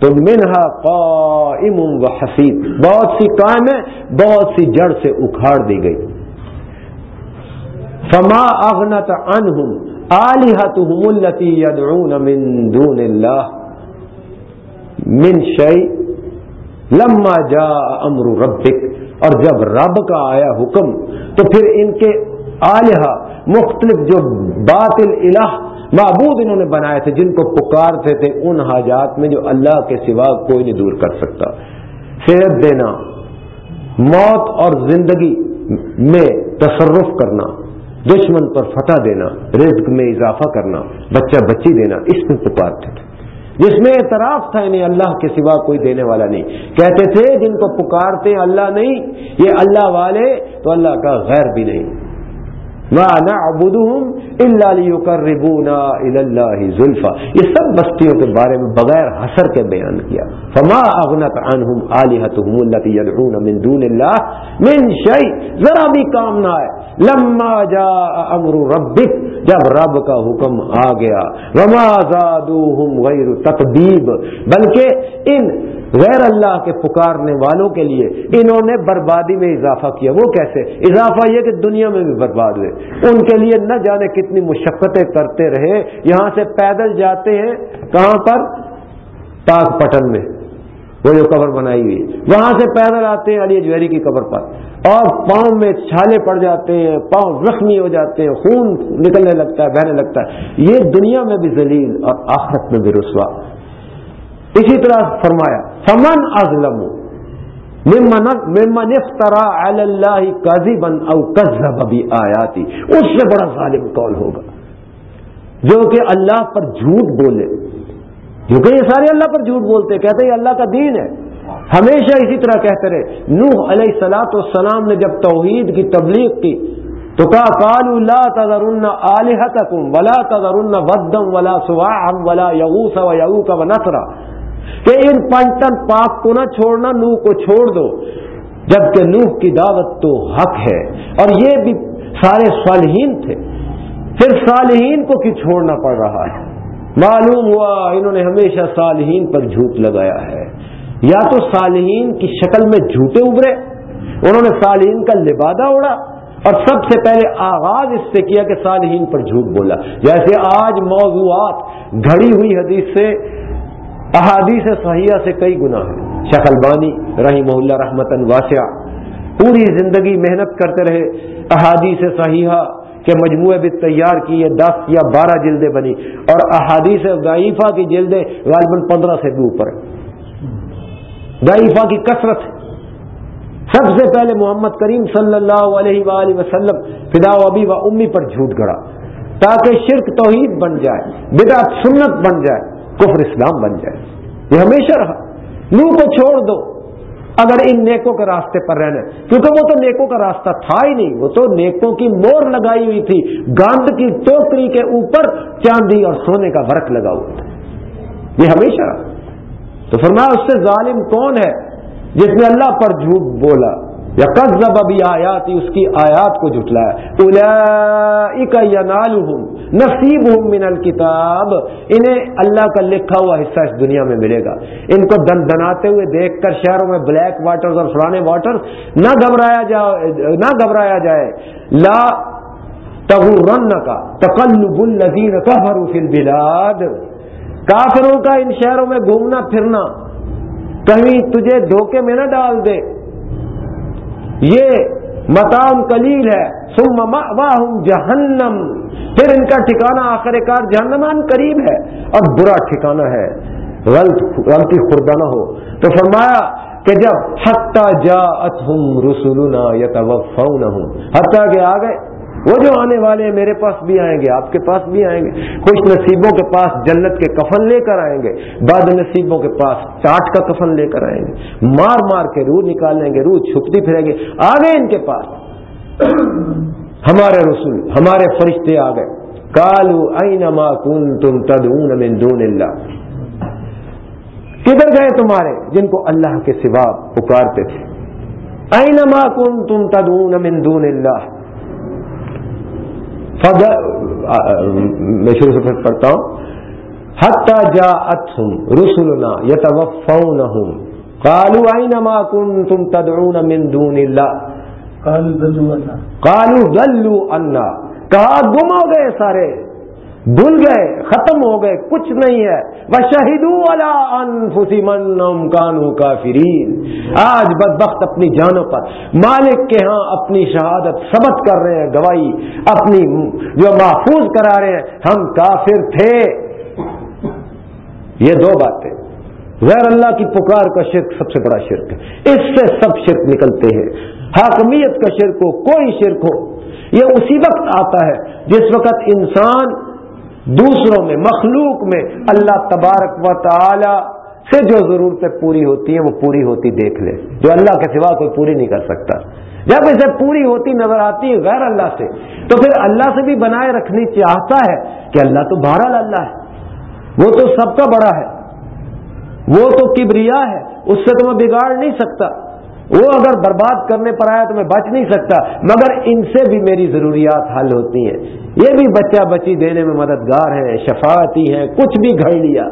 تو منہا قائم و حسیب۔ بہت سی قائم ہے بہت سی جڑ سے اکھاڑ دی گئی۔ فما اغنت عنہم آلہتہم اللتی یدعون من دون اللہ من شئی لما جاء امر ربک اور جب رب کا آیا حکم، تو پھر ان کے آلہہ مختلف جو باطل الہ معبود انہوں نے بنائے تھے، جن کو پکارتے تھے، ان حاجات میں جو اللہ کے سوا کوئی نہیں دور کر سکتا۔ صحت دینا، موت اور زندگی میں تصرف کرنا۔ دشمن پر فتح دینا، رزق میں اضافہ کرنا، بچہ بچی دینا، اس میں پکارتے تھے۔ جس میں اعتراف تھا انہیں اللہ کے سوا کوئی دینے والا نہیں۔ کہتے تھے، جن کو پکارتے اللہ نہیں، یہ اللہ والے، تو اللہ کا غیر بھی نہیں۔ زلفا۔ یہ سب بستیوں کے بارے میں بغیر حسر کے بیان کیا۔ فما من دون اللہ من شيء ذرا بھی کام نہ آئے۔ لما جا امر ربک، جب رب کا حکم آ گیا، وما زادوہم غیر تقدیب بلکہ ان غیر اللہ کے پکارنے والوں کے لیے انہوں نے بربادی میں اضافہ کیا۔ وہ کیسے؟ اضافہ یہ کہ دنیا میں بھی برباد ہوئے۔ ان کے لیے نہ جانے کتنی مشقتیں کرتے رہے، یہاں سے پیدل جاتے ہیں کہاں پر؟ پاک پٹن میں۔ وہ جو قبر بنائی ہوئی وہاں سے پیدل آتے ہیں علی جوہری کی قبر پر۔ اور پاؤں میں چھالے پڑ جاتے ہیں، پاؤں زخمی ہو جاتے ہیں، خون نکلنے لگتا ہے، بہنے لگتا ہے۔ یہ دنیا میں بھی ذلیل اور آخرت میں بھی رسوا۔ اسی طرح فرمایا سمن ازلم ممن اللہ بن او کذب ابھی آیاتی اس سے بڑا ظالم کون ہوگا؟ جو کہ اللہ پر جھوٹ بولے۔ کیونکہ یہ سارے اللہ پر جھوٹ بولتے کہتے ہیں یہ اللہ کا دین ہے۔ ہمیشہ اسی طرح کہتے رہے۔ نوح علیہ سلاۃ والسلام نے جب توحید کی، تبلیغ کی، تو کہا کال اللہ تذر عالحتکم ولا تذر ودم ولا سواہم ولا یغوس و یغو کا نسرا کہ ان پنٹن پاک کو نہ چھوڑنا، نوح کو چھوڑ دو۔ جبکہ نوح کی دعوت تو حق ہے۔ اور یہ بھی سارے صالحین تھے۔ پھر صالحین کو کی چھوڑنا پڑ رہا ہے؟ معلوم ہوا انہوں نے ہمیشہ صالحین پر جھوٹ لگایا ہے۔ یا تو صالحین کی شکل میں جھوٹے ابھرے، انہوں نے صالحین کا لبادہ اڑا اور سب سے پہلے آغاز اس سے کیا کہ صالحین پر جھوٹ بولا۔ جیسے آج موضوعات گھڑی ہوئی حدیث سے، احادیث صحیحہ سے کئی گنا ہیں۔ شکل بانی رحی اللہ رحمت واسعہ پوری زندگی محنت کرتے رہے، احادیث صحیحہ کے مجموعے بھی تیار کیے دس یا بارہ جلدیں بنی۔ اور احادیث ضعیفہ کی جلدیں غالباً پندرہ سے بھی اوپر ضعیفہ کی کثرت سب سے پہلے محمد کریم صلی اللہ علیہ وآلہ وسلم فدا ابی و امی پر جھوٹ گڑا، تاکہ شرک توحید بن جائے بدا سنت بن جائے، کفر اسلام بن جائے۔ یہ ہمیشہ رہا۔ لو کو چھوڑ دو۔ اگر ان نیکوں کے راستے پر رہنا کیونکہ وہ تو نیکوں کا راستہ تھا ہی نہیں، وہ تو نیکوں کی مور لگائی ہوئی تھی، گاند کی ٹوکری کے اوپر چاندی اور سونے کا ورق لگا ہوا تھا۔ یہ ہمیشہ۔ تو فرمایا، اس سے ظالم کون ہے جس نے اللہ پر جھوٹ بولا؟ یا قزب ابھی آیات اس کی آیات کو جٹلایا ہوں نصیب ہوں من الکتاب۔ انہیں اللہ کا لکھا ہوا حصہ اس دنیا میں ملے گا۔ ان کو دن دناتے ہوئے دیکھ کر شہروں میں بلیک واٹر اور فلانے واٹر نہ گھبرایا جائے، نہ گھبرایا جائے۔ لا تغرن کا تقلب الذین کفروا فی البلاد۔ کافروں کا ان شہروں میں گھومنا پھرنا، کہیں تجھے دھوکے میں نہ ڈال دے۔ یہ متام کلیل ہے۔ سم جہنم۔ پھر ان کا ٹھکانا آخر کار جہنمان قریب ہے۔ اور برا ٹھکانا ہے۔ غلط غلطی خوردہ نہ ہو۔ تو فرمایا کہ جب حتہ جا اتم رسولنا یا حتیٰ کہ آ گئے وہ جو آنے والے ہیں میرے پاس بھی آئیں گے، آپ کے پاس بھی آئیں گے۔ خوش نصیبوں کے پاس جنت کے کفن لے کر آئیں گے، بد نصیبوں کے پاس چاٹ کا کفن لے کر آئیں گے۔ مار مار کے روح نکال لیں گے، روح چھپتی پھریں گے۔ آ گئے ان کے پاس۔ ہمارے رسول، ہمارے فرشتے آ گئے۔ کالو اینما کنتم تدعون من دون اللہ۔ کدھر گئے تمہارے جن کو اللہ کے سوا پکارتے تھے؟ اینما کنتم تدعون من دون اللہ۔ میں شروع سے پڑھتا ہوں۔ حتہ جا اتم رسولنا یتوفون ہوں کالو آئی نما کن تم تدعون من دون اللہ۔ کالو دلو انا کہا گم ہو گئے سارے۔ بھول گئے ختم ہو گئے کچھ نہیں ہے۔ وہ شہید کانو کافرین آج بدبخت اپنی جانوں پر۔ مالک کے ہاں اپنی شہادت ثبت کر رہے ہیں، گواہی اپنی جو محفوظ کرا رہے ہیں۔ ہم کافر تھے۔ یہ دو باتیں۔ غیر اللہ کی پکار کا شرک سب سے بڑا شرک ہے۔ اس سے سب شرک نکلتے ہیں۔ حاکمیت کا شرک ہو، کوئی شرک ہو، یہ اسی وقت آتا ہے جس وقت انسان دوسروں میں، مخلوق میں اللہ تبارک و تعالی سے جو ضرورتیں پوری ہوتی ہیں، وہ پوری ہوتی دیکھ لے۔ جو اللہ کے سوا کوئی پوری نہیں کر سکتا۔ جب اسے پوری ہوتی نظر آتی ہے غیر اللہ سے، تو پھر اللہ سے بھی بنائے رکھنی چاہتا ہے کہ اللہ تو بہرحال اللہ ہے۔ وہ تو سب کا بڑا ہے۔ وہ تو کبریا ہے۔ اس سے تو میں بگاڑ نہیں سکتا۔ وہ اگر برباد کرنے پر آیا تو میں بچ نہیں سکتا، مگر ان سے بھی میری ضروریات حل ہوتی ہیں۔ یہ بھی بچہ بچی دینے میں مددگار ہیں شفاعتی ہیں کچھ بھی گھڑ لیا۔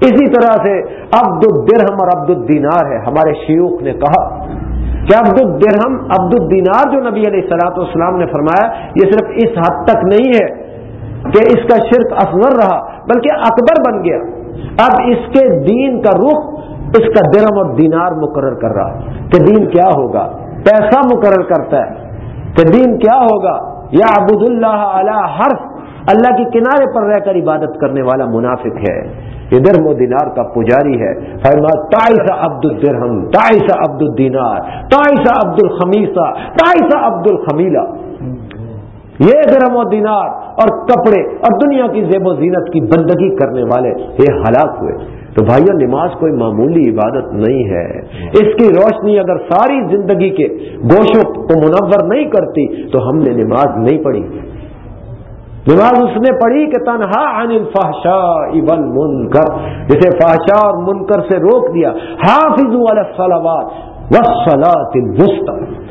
اسی طرح سے عبد الدرہم اور عبد الدینار ہے، ہمارے شیوخ نے کہا کہ عبد الدرہم، عبد الدینار جو نبی علیہ السلاط والسلام نے فرمایا، یہ صرف اس حد تک نہیں ہے کہ اس کا شرک اصغر رہا، بلکہ اکبر بن گیا۔ اب اس کے دین کا رخ اس کا درم اور دینار مقرر کر رہا کہ دین کیا ہوگا؟ پیسہ مقرر کرتا ہے کہ دین کیا ہوگا؟ یا ابود اللہ علی حرف، اللہ کے کنارے پر رہ کر عبادت کرنے والا منافق ہے۔ یہ درم و دینار کا پجاری ہے۔ تائسا عبد الدرہم تائسا عبد الدینار تائسا عبد الخمیسا تائسا عبد الخمیلا یہ درم و دینار اور کپڑے اور دنیا کی زیب و زینت کی بندگی کرنے والے یہ ہلاک ہوئے۔ تو بھائیو، نماز کوئی معمولی عبادت نہیں ہے۔ اس کی روشنی اگر ساری زندگی کے گوشوں کو منور نہیں کرتی، تو ہم نے نماز نہیں پڑھی۔ نماز اس نے پڑھی کہ تنہا عن الفحشاء والمنکر، جسے فحشاء اور منکر سے روک دیا۔ حافظ علی الصلوات والصلاة الوسطى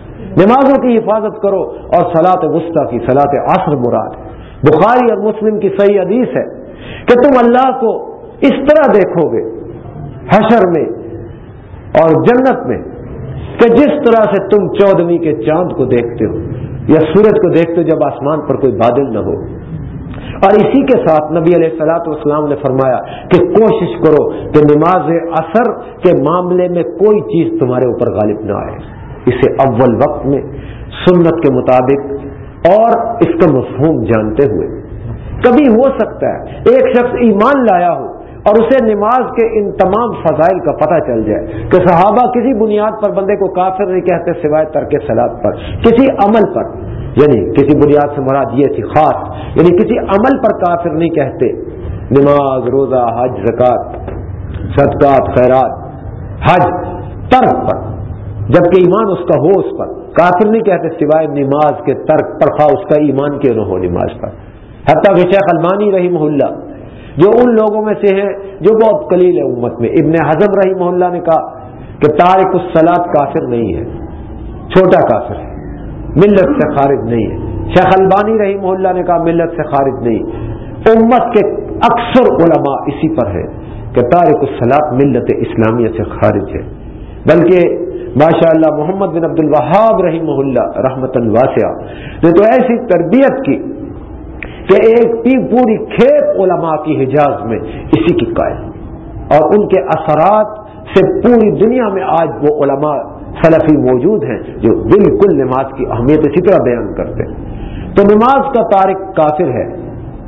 نمازوں کی حفاظت کرو اور صلاة وسطی کی صلاة عصر مراد۔ بخاری اور مسلم کی صحیح حدیث ہے کہ تم اللہ کو اس طرح دیکھو گے حشر میں اور جنت میں کہ جس طرح سے تم چودہویں کے چاند کو دیکھتے ہو یا سورج کو دیکھتے ہو جب آسمان پر کوئی بادل نہ ہو۔ اور اسی کے ساتھ نبی علیہ السلاۃ والسلام نے فرمایا کہ کوشش کرو کہ نماز اثر کے معاملے میں کوئی چیز تمہارے اوپر غالب نہ آئے۔ اسے اول وقت میں، سنت کے مطابق اور اس کا مفہوم جانتے ہوئے۔ کبھی ہو سکتا ہے ایک شخص ایمان لایا ہو اور اسے نماز کے ان تمام فضائل کا پتہ چل جائے کہ صحابہ کسی بنیاد پر بندے کو کافر نہیں کہتے سوائے ترک سلاد پر۔ کسی عمل پر یعنی کسی بنیاد سے مراد یہ تھی خاص یعنی کسی عمل پر کافر نہیں کہتے۔ نماز، روزہ، حج زکات صدقات، خیرات، حج، ترک پر۔ جبکہ ایمان اس کا ہو اس پر۔ کافر نہیں کہتے سوائے نماز کے ترک پر خواہ اس کا ایمان کیوں نہ ہو نماز پر؟ حتیٰ کہ شیخ المانی رہی محلہ جو ان لوگوں میں سے ہیں جو بہت قلیل ہے امت میں، ابن حضم رہی محلہ نے کہا کہ تارک السلاد کافر نہیں ہے، چھوٹا کافر ہے، ملت سے خارج نہیں ہے۔ شیخ البانی رہی محلہ نے کہا ملت سے خارج نہیں، امت کے اکثر علماء اسی پر ہے کہ تارک السلاد ملت اسلامیہ سے خارج ہے۔ بلکہ ماشاء اللہ محمد بن عبد الوہاب رہی محلہ رحمت الواسعہ نے تو ایسی تربیت کی کہ ایک پوری کھیت علماء کی حجاز میں اسی کی قائم اور ان کے اثرات سے پوری دنیا میں آج وہ علماء سلفی موجود ہیں جو بالکل نماز کی اہمیت اسی طرح بیان کرتے ہیں۔ تو نماز کا تارک کافر ہے،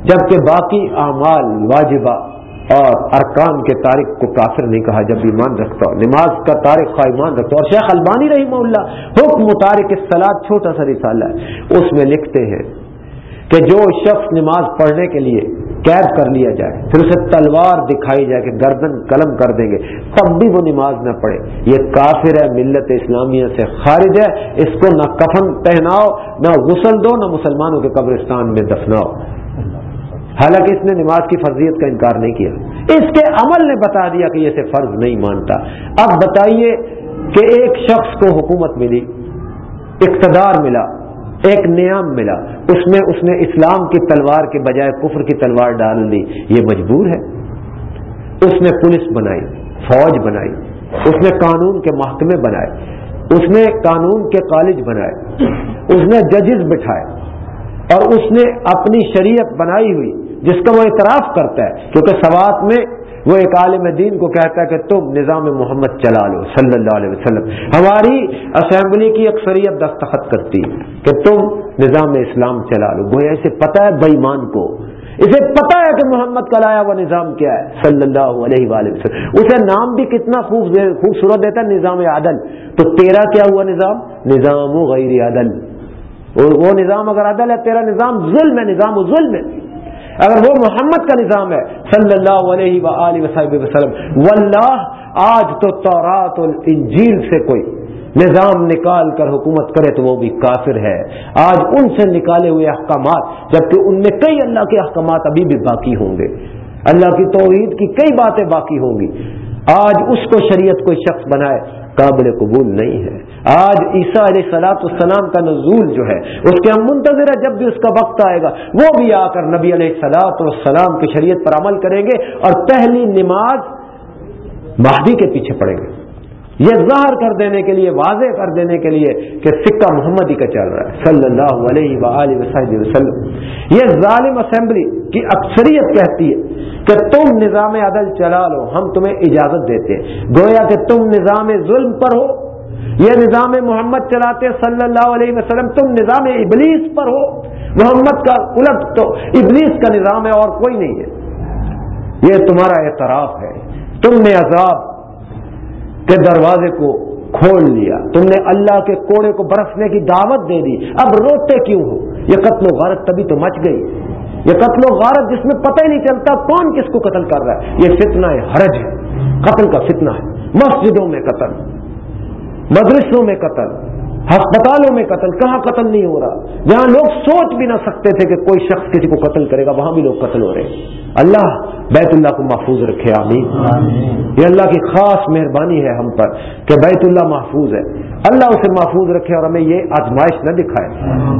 جبکہ باقی اعمال واجبہ۔ اور ارکان کے تاریخ کو کافر نہیں کہا، جب ایمان رکھتا ہو۔ نماز کا تاریخ کا ایمان رکھتا اور شیخ البانی رحمہ اللہ حکم متارک سلاد چھوٹا سا رسالہ ہے۔ اس میں لکھتے ہیں کہ جو شخص نماز پڑھنے کے لیے قید کر لیا جائے، پھر اسے تلوار دکھائی جائے کہ گردن قلم کر دیں گے، تب بھی وہ نماز نہ پڑھے۔ یہ کافر ہے، ملت اسلامیہ سے خارج ہے۔ اس کو نہ کفن پہناؤ، نہ غسل دو، نہ مسلمانوں کے قبرستان میں دفناؤ۔ حالانکہ اس نے نماز کی فرضیت کا انکار نہیں کیا۔ اس کے عمل نے بتا دیا کہ یہ اسے فرض نہیں مانتا۔ اب بتائیے کہ ایک شخص کو حکومت ملی، اقتدار ملا، ایک نیام ملا، اس میں اس نے اسلام کی تلوار کے بجائے کفر کی تلوار ڈال دی یہ مجبور ہے۔ اس نے پولیس بنائی، فوج بنائی، اس نے قانون کے محکمے بنائے، اس نے قانون کے کالج بنائے، اس نے ججز بٹھائے اور اس نے اپنی شریعت بنائی ہوئی۔ جس کا وہ اعتراف کرتا ہے، کیونکہ سوات میں وہ ایک عالم دین کو کہتا ہے کہ تم نظام محمد چلا لو صلی اللہ علیہ وسلم، ہماری اسمبلی کی اکثریت دستخط کرتی کہ تم نظام اسلام چلا لو وہ ایسے پتہ ہے بےمان کو۔ اسے پتا ہے کہ محمد کا لایا ہوا نظام کیا ہے، صلی اللہ علیہ وآلہ وسلم۔ اسے نام بھی کتنا خوبصورت دیتا ہے نظام عدل تو تیرا کیا ہوا نظام؟ نظام و غیر عدل وہ نظام اگر عدل ہے، تیرا نظام ظلم ہے، نظام ظلم ہے۔ اگر وہ محمد کا نظام ہے صلی اللہ علیہ وآلہ وسلم، واللہ آج تو تورات الانجیل سے کوئی نظام نکال کر حکومت کرے تو وہ بھی کافر ہے۔ آج ان سے نکالے ہوئے احکامات، جبکہ ان میں کئی اللہ کے احکامات ابھی بھی باقی ہوں گے۔ اللہ کی توحید کی کئی باتیں باقی ہوں گی۔ آج اس کو شریعت کوئی شخص بنائے قابل قبول نہیں ہے۔ آج عیسیٰ علیہ سلاۃ السلام کا نزول جو ہے، اس کے ہم منتظر ہیں جب بھی اس کا وقت آئے گا، وہ بھی آ کر نبی علیہ سلاۃ والسلام کی شریعت پر عمل کریں گے اور پہلی نماز مہدی کے پیچھے پڑیں گے۔ یہ ظاہر کر دینے کے لیے، واضح کر دینے کے لیے کہ سکہ محمدی کا چل رہا ہے، صلی اللہ علیہ وآلہ وسلم۔ یہ ظالم اسمبلی کی اکثریت کہتی ہے کہ تم نظام عدل چلا لو، ہم تمہیں اجازت دیتے گویا کہ تم نظام ظلم پر ہو، یہ نظام محمد چلاتے صلی اللہ علیہ وسلم، تم نظام ابلیس پر ہو۔ محمد کا الٹ تو، ابلیس کا نظام ہے اور کوئی نہیں ہے۔ یہ تمہارا اعتراف ہے۔ تم نے عذاب کے دروازے کو کھول لیا۔ تم نے اللہ کے کوڑے کو برسنے کی دعوت دے دی۔ اب روتے کیوں ہو؟ یہ قتل و غارت تبھی تو مچ گئی۔ یہ قتل و غارت جس میں پتہ ہی نہیں چلتا کون کس کو قتل کر رہا ہے۔ یہ فتنہ ہے حرج ہے۔ قتل کا فتنہ ہے۔ مسجدوں میں قتل، مدرسوں میں قتل۔ ہسپتالوں میں قتل کہاں قتل نہیں ہو رہا؟ جہاں لوگ سوچ بھی نہ سکتے تھے کہ کوئی شخص کسی کو قتل کرے گا وہاں بھی لوگ قتل ہو رہے ہیں۔ اللہ بیت اللہ کو محفوظ رکھے آمین۔ یہ اللہ کی خاص مہربانی ہے ہم پر کہ بیت اللہ محفوظ ہے۔ اللہ اسے محفوظ رکھے اور ہمیں یہ آزمائش نہ دکھائے۔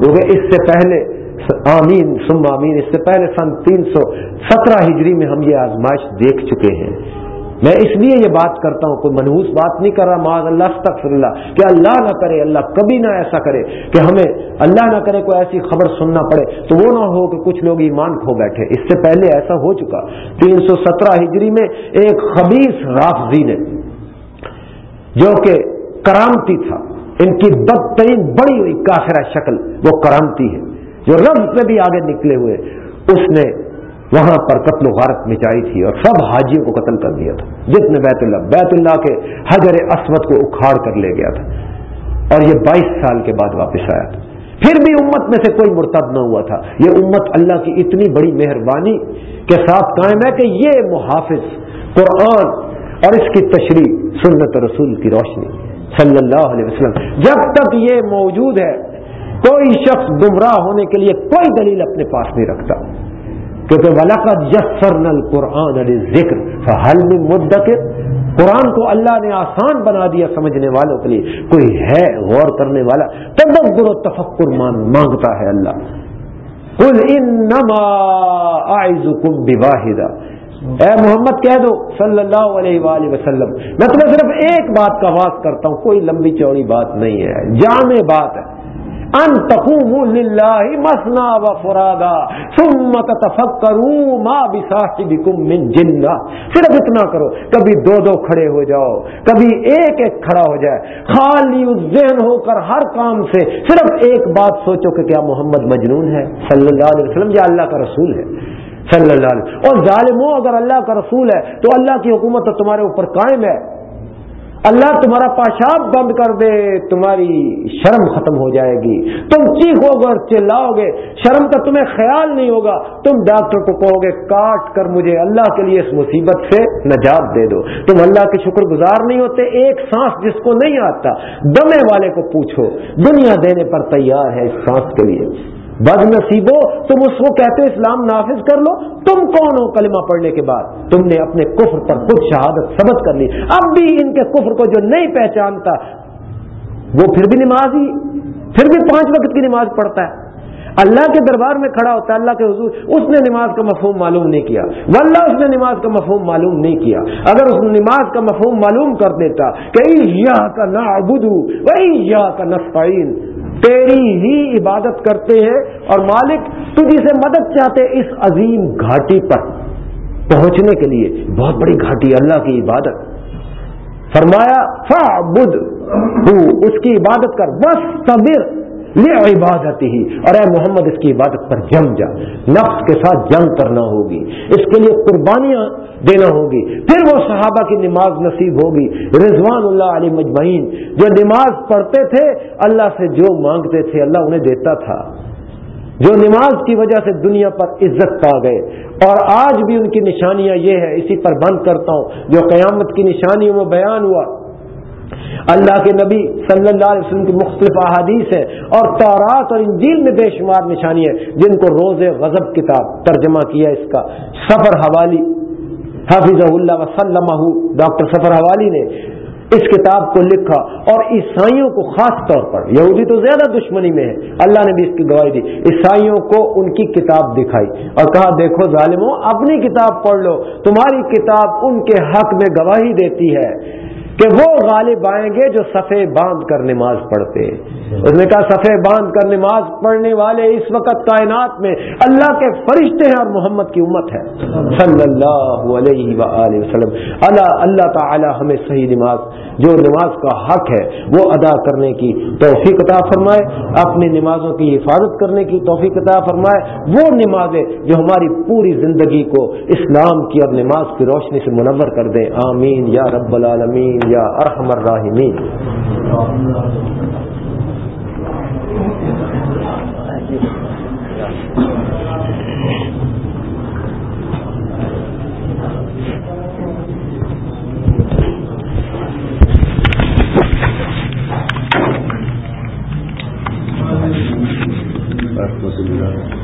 کیونکہ اس سے پہلے آمین سم آمین اس سے پہلے سن تین سو سترہ ہجری میں ہم یہ آزمائش دیکھ چکے ہیں۔ میں اس لیے یہ بات کرتا ہوں، کوئی منحوس بات نہیں کر رہا، معاذ اللہ استغفر اللہ کہ اللہ نہ کرے، اللہ کبھی نہ ایسا کرے کہ ہمیں اللہ نہ کرے کوئی ایسی خبر سننا پڑے تو وہ نہ ہو کہ کچھ لوگ ایمان کھو بیٹھے۔ اس سے پہلے ایسا ہو چکا۔ تین سو سترہ ہجری میں ایک خبیص رافضی نے، جو کہ کرامتی تھا، ان کی بدترین، بڑی ہوئی کافرہ شکل، وہ کرامتی ہے، جو رب سے بھی آگے نکلے ہوئے، اس نے وہاں پر قتل و غارت مچائی تھی اور سب حاجیوں کو قتل کر دیا تھا۔ جتنے بیت اللہ بیت اللہ کے حجر اسود کو اکھاڑ کر لے گیا تھا۔ اور یہ بائیس سال کے بعد واپس آیا تھا۔ پھر بھی امت میں سے کوئی مرتب نہ ہوا تھا۔ یہ امت اللہ کی اتنی بڑی مہربانی کے ساتھ قائم ہے کہ یہ محافظ قرآن اور اس کی تشریح سنت رسول کی روشنی صلی اللہ علیہ وسلم۔ جب تک یہ موجود ہے، کوئی شخص گمراہ ہونے کے لیے کوئی دلیل اپنے پاس نہیں رکھتا۔ کیونکہ ولاقت یسر نل قرآن علی ذکر حل میں مدکر؟ قرآن کو اللہ نے آسان بنا دیا سمجھنے والوں کے لیے، کوئی ہے غور کرنے والا؟ تدبر و تفکر مان مانگتا ہے اللہ۔ کل انما اعزکم بواحدہ۔ اے محمد کہہ دو، صلی اللہ علیہ وآلہ وسلم۔ میں تمہیں صرف ایک بات کا واس کرتا ہوں، کوئی لمبی چوڑی بات نہیں ہے، جامع بات ہے۔ ان تقوموا للہ مسنا و فرادا ثم تتفکروا ما بصاحبکم من جنہ صرف اتنا کرو، کبھی دو دو کھڑے ہو جاؤ، کبھی ایک ایک کھڑا ہو جائے۔ خالی ذہن ہو کر ہر کام سے صرف ایک بات سوچو کہ کیا محمد مجنون ہے؟ صلی اللہ علیہ وسلم، یا اللہ کا رسول ہے؟ صلی اللہ علیہ وسلم۔ اور ظالموں، اگر اللہ کا رسول ہے، تو اللہ کی حکومت تو تمہارے اوپر قائم ہے۔ اللہ تمہارا پاشاب بند کر دے، تمہاری شرم ختم ہو جائے گی۔ تم چیخو گے اور چلاؤ گے۔ شرم کا تمہیں خیال نہیں ہوگا۔ تم ڈاکٹر کو کہو گے، کاٹ کر مجھے اللہ کے لیے اس مصیبت سے نجات دے دو۔ تم اللہ کے شکر گزار نہیں ہوتے، ایک سانس جس کو نہیں آتا، دمے والے کو پوچھو۔ دنیا دینے پر تیار ہے اس سانس کے لیے۔ بد نصیبو تم اس کو کہتے اسلام نافذ کر لو، تم کون ہو کلمہ پڑھنے کے بعد؟ تم نے اپنے کفر پر خود شہادت ثبت کر لی۔ اب بھی ان کے کفر کو جو نہیں پہچانتا، وہ پھر بھی نماز ہی، پھر بھی پانچ وقت کی نماز پڑھتا ہے۔ اللہ کے دربار میں کھڑا ہوتا ہے، اللہ کے حضور، اس نے نماز کا مفہوم معلوم نہیں کیا۔ واللہ اس نے نماز کا مفہوم معلوم نہیں کیا۔ اگر اس نماز کا مفہوم معلوم کر دیتا کہ کا نہ ابدو وہی کا نسفائن تیری ہی عبادت کرتے ہیں اور مالک تجھ سے مدد چاہتے اس عظیم گھاٹی پر پہنچنے کے لیے۔ بہت بڑی گھاٹی اللہ کی عبادت۔ فرمایا فا بدھ اس کی عبادت کر بس صبر یہ عبادت ہی اور اے محمد، اس کی عبادت پر جم جا۔ نفس کے ساتھ جنگ کرنا ہوگی۔ اس کے لیے قربانیاں دینا ہوگی۔ پھر وہ صحابہ کی نماز نصیب ہوگی۔ رضوان اللہ علی مجمعین جو نماز پڑھتے تھے، اللہ سے جو مانگتے تھے، اللہ انہیں دیتا تھا۔ جو نماز کی وجہ سے دنیا پر عزت پا گئے۔ اور آج بھی ان کی نشانیاں یہ ہے اسی پر بند کرتا ہوں۔ جو قیامت کی نشانیوں میں بیان ہوا اللہ کے نبی صلی اللہ علیہ وسلم کی مختلف احادیث ہیں اور تورات اور انجیل میں بے شمار نشانی ہے جن کو روز غضب کتاب ترجمہ کیا اس کا سفر حوالی حافظ اللہ وسلم ڈاکٹر سفر حوالی نے اس کتاب کو لکھا اور عیسائیوں کو خاص طور پر یہودی تو زیادہ دشمنی میں ہے اللہ نے بھی اس کی گواہی دی عیسائیوں کو ان کی کتاب دکھائی اور کہا دیکھو ظالموں اپنی کتاب پڑھ لو تمہاری کتاب ان کے حق میں گواہی دیتی ہے کہ وہ غالب آئیں گے جو صفے باندھ کر نماز پڑھتے اس نے کہا صفے باندھ کر نماز پڑھنے والے اس وقت کائنات میں اللہ کے فرشتے ہیں اور محمد کی امت ہے۔ صلی اللہ علیہ وآلہ وسلم۔ اللہ اللہ تعالی ہمیں صحیح نماز، جو نماز کا حق ہے، وہ ادا کرنے کی توفیق عطا فرمائے، اپنی نمازوں کی حفاظت کرنے کی توفیق عطا فرمائے۔ وہ نمازیں جو ہماری پوری زندگی کو اسلام کی اور نماز کی روشنی سے منور کر دیں۔ آمین یا رب العالمین۔ یا ارحم الراحمین۔ رحمت اللہ